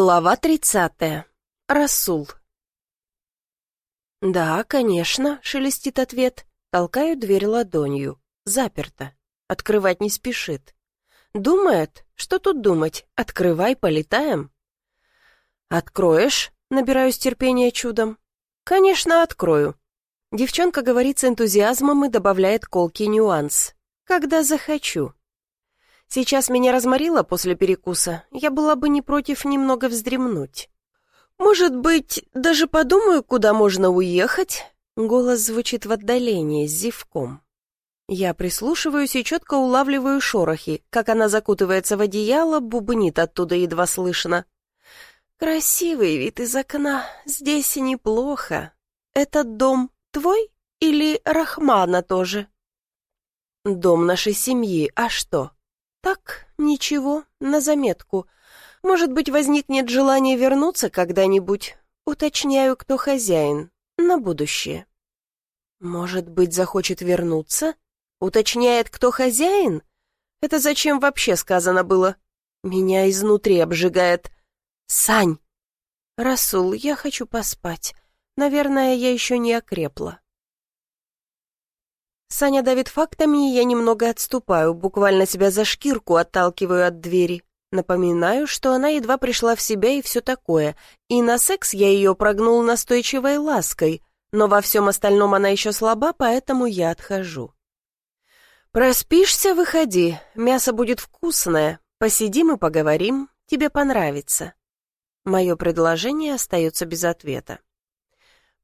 Глава 30. Расул. «Да, конечно», — шелестит ответ. Толкаю дверь ладонью. Заперто. Открывать не спешит. Думает? Что тут думать? Открывай, полетаем. «Откроешь?» — набираюсь терпения чудом. «Конечно, открою». Девчонка говорит с энтузиазмом и добавляет колкий нюанс. «Когда захочу». Сейчас меня разморило после перекуса, я была бы не против немного вздремнуть. «Может быть, даже подумаю, куда можно уехать?» Голос звучит в отдалении, с зевком. Я прислушиваюсь и четко улавливаю шорохи, как она закутывается в одеяло, бубнит оттуда едва слышно. «Красивый вид из окна, здесь и неплохо. Этот дом твой или Рахмана тоже?» «Дом нашей семьи, а что?» «Так, ничего, на заметку. Может быть, возникнет желание вернуться когда-нибудь. Уточняю, кто хозяин. На будущее». «Может быть, захочет вернуться?» «Уточняет, кто хозяин?» «Это зачем вообще сказано было?» «Меня изнутри обжигает». «Сань!» «Расул, я хочу поспать. Наверное, я еще не окрепла». Саня давит фактами, и я немного отступаю, буквально себя за шкирку отталкиваю от двери. Напоминаю, что она едва пришла в себя и все такое, и на секс я ее прогнул настойчивой лаской, но во всем остальном она еще слаба, поэтому я отхожу. «Проспишься, выходи, мясо будет вкусное, посидим и поговорим, тебе понравится». Мое предложение остается без ответа.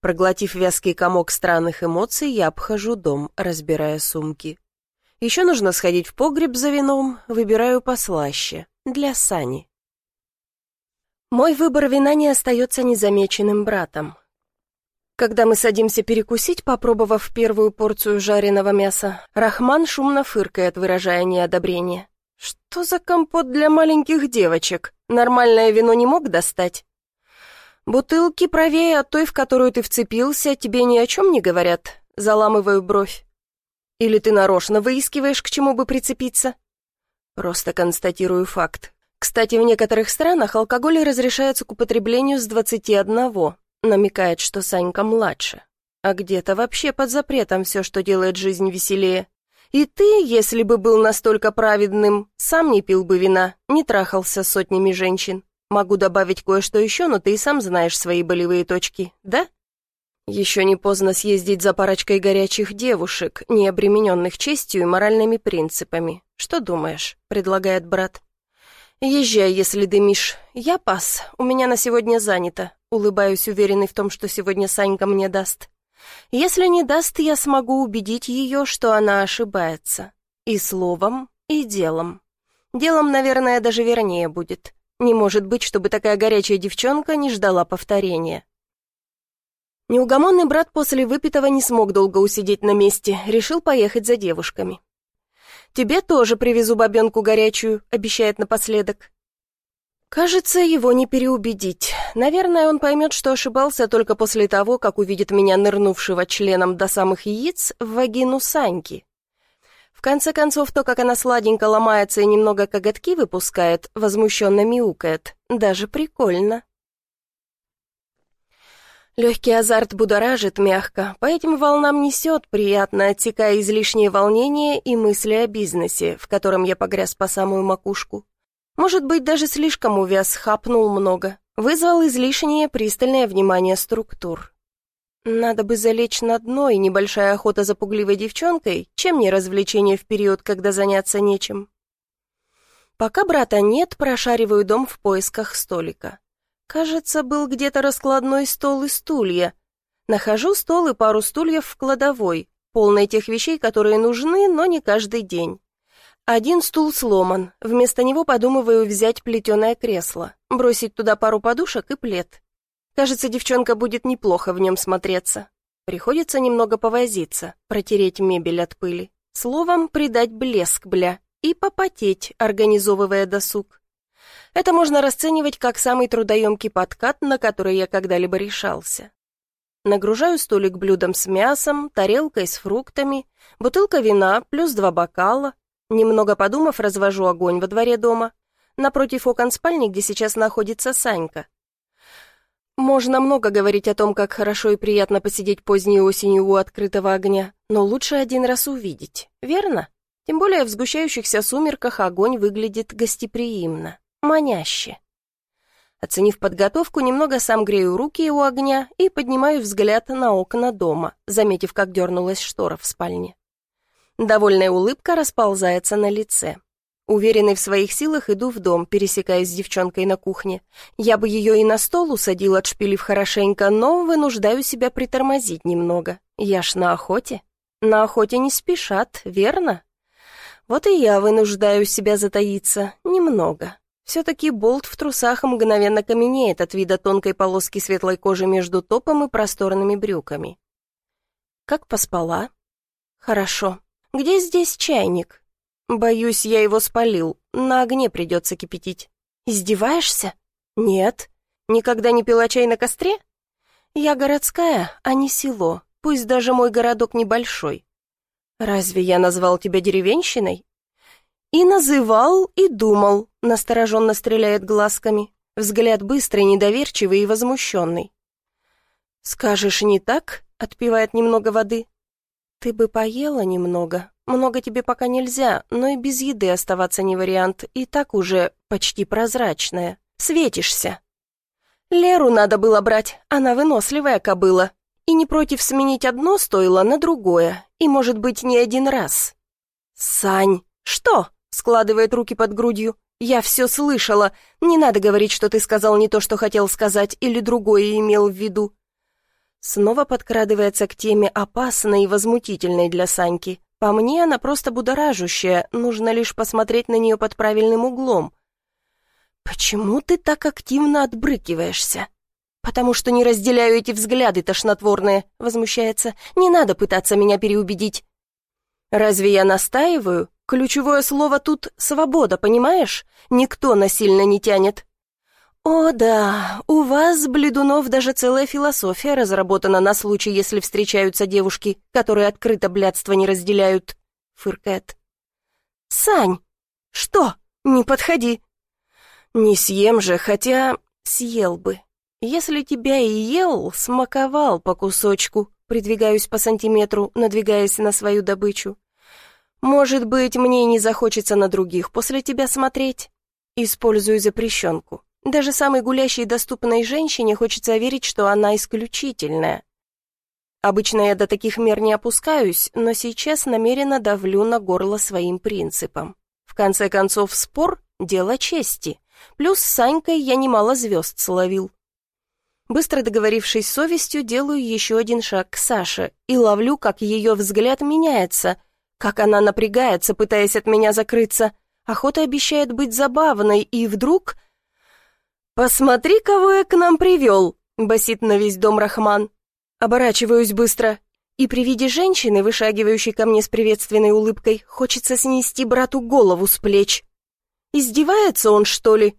Проглотив вязкий комок странных эмоций, я обхожу дом, разбирая сумки. Еще нужно сходить в погреб за вином, выбираю послаще, для Сани. Мой выбор вина не остается незамеченным братом. Когда мы садимся перекусить, попробовав первую порцию жареного мяса, Рахман шумно фыркает, выражая неодобрение. «Что за компот для маленьких девочек? Нормальное вино не мог достать?» «Бутылки правее от той, в которую ты вцепился, тебе ни о чем не говорят?» Заламываю бровь. «Или ты нарочно выискиваешь, к чему бы прицепиться?» Просто констатирую факт. Кстати, в некоторых странах алкоголь разрешается к употреблению с 21, намекает, что Санька младше. А где-то вообще под запретом все, что делает жизнь веселее. И ты, если бы был настолько праведным, сам не пил бы вина, не трахался сотнями женщин. Могу добавить кое-что еще, но ты и сам знаешь свои болевые точки, да? Еще не поздно съездить за парочкой горячих девушек, не обремененных честью и моральными принципами. Что думаешь?» — предлагает брат. «Езжай, если дымишь. Я пас. У меня на сегодня занято. Улыбаюсь, уверенный в том, что сегодня Санька мне даст. Если не даст, я смогу убедить ее, что она ошибается. И словом, и делом. Делом, наверное, даже вернее будет. Не может быть, чтобы такая горячая девчонка не ждала повторения. Неугомонный брат после выпитого не смог долго усидеть на месте, решил поехать за девушками. «Тебе тоже привезу бабенку горячую», — обещает напоследок. Кажется, его не переубедить. Наверное, он поймет, что ошибался только после того, как увидит меня нырнувшего членом до самых яиц в вагину Саньки конце концов, то, как она сладенько ломается и немного коготки выпускает, возмущенно мяукает, даже прикольно. Легкий азарт будоражит мягко, по этим волнам несет, приятно оттекая излишнее волнение и мысли о бизнесе, в котором я погряз по самую макушку. Может быть, даже слишком увяз, хапнул много, вызвал излишнее пристальное внимание структур. Надо бы залечь на дно, и небольшая охота за пугливой девчонкой, чем не развлечение в период, когда заняться нечем. Пока брата нет, прошариваю дом в поисках столика. Кажется, был где-то раскладной стол и стулья. Нахожу стол и пару стульев в кладовой, полной тех вещей, которые нужны, но не каждый день. Один стул сломан, вместо него подумываю взять плетеное кресло, бросить туда пару подушек и плед. Кажется, девчонка будет неплохо в нем смотреться. Приходится немного повозиться, протереть мебель от пыли. Словом, придать блеск, бля, и попотеть, организовывая досуг. Это можно расценивать как самый трудоемкий подкат, на который я когда-либо решался. Нагружаю столик блюдом с мясом, тарелкой с фруктами, бутылка вина плюс два бокала. Немного подумав, развожу огонь во дворе дома. напротив окон спальни, где сейчас находится Санька. Можно много говорить о том, как хорошо и приятно посидеть поздней осенью у открытого огня, но лучше один раз увидеть, верно? Тем более в сгущающихся сумерках огонь выглядит гостеприимно, маняще. Оценив подготовку, немного сам грею руки у огня и поднимаю взгляд на окна дома, заметив, как дернулась штора в спальне. Довольная улыбка расползается на лице. Уверенный в своих силах, иду в дом, пересекаясь с девчонкой на кухне. Я бы ее и на стол усадил, отшпилив хорошенько, но вынуждаю себя притормозить немного. Я ж на охоте. На охоте не спешат, верно? Вот и я вынуждаю себя затаиться. Немного. Все-таки болт в трусах мгновенно каменеет от вида тонкой полоски светлой кожи между топом и просторными брюками. Как поспала? Хорошо. Где здесь чайник? Боюсь, я его спалил. На огне придется кипятить. Издеваешься? Нет. Никогда не пила чай на костре? Я городская, а не село. Пусть даже мой городок небольшой. Разве я назвал тебя деревенщиной? И называл, и думал, настороженно стреляет глазками. Взгляд быстрый, недоверчивый и возмущенный. «Скажешь, не так?» — отпивает немного воды. «Ты бы поела немного. Много тебе пока нельзя, но и без еды оставаться не вариант. И так уже почти прозрачная. Светишься». «Леру надо было брать, она выносливая кобыла. И не против сменить одно стоило на другое, и, может быть, не один раз». «Сань, что?» — складывает руки под грудью. «Я все слышала. Не надо говорить, что ты сказал не то, что хотел сказать, или другое имел в виду. Снова подкрадывается к теме опасной и возмутительной для Саньки. По мне, она просто будоражущая, нужно лишь посмотреть на нее под правильным углом. «Почему ты так активно отбрыкиваешься?» «Потому что не разделяю эти взгляды тошнотворные», — возмущается. «Не надо пытаться меня переубедить». «Разве я настаиваю? Ключевое слово тут — свобода, понимаешь? Никто насильно не тянет. «О да, у вас, бледунов, даже целая философия разработана на случай, если встречаются девушки, которые открыто блядство не разделяют», — фыркает. «Сань, что? Не подходи!» «Не съем же, хотя съел бы. Если тебя и ел, смаковал по кусочку, придвигаюсь по сантиметру, надвигаясь на свою добычу. Может быть, мне не захочется на других после тебя смотреть? Использую запрещенку. Даже самой гулящей доступной женщине хочется верить, что она исключительная. Обычно я до таких мер не опускаюсь, но сейчас намеренно давлю на горло своим принципам. В конце концов, спор — дело чести. Плюс с Санькой я немало звезд словил. Быстро договорившись с совестью, делаю еще один шаг к Саше и ловлю, как ее взгляд меняется, как она напрягается, пытаясь от меня закрыться. Охота обещает быть забавной, и вдруг «Посмотри, кого я к нам привел!» — басит на весь дом Рахман. Оборачиваюсь быстро. И при виде женщины, вышагивающей ко мне с приветственной улыбкой, хочется снести брату голову с плеч. Издевается он, что ли?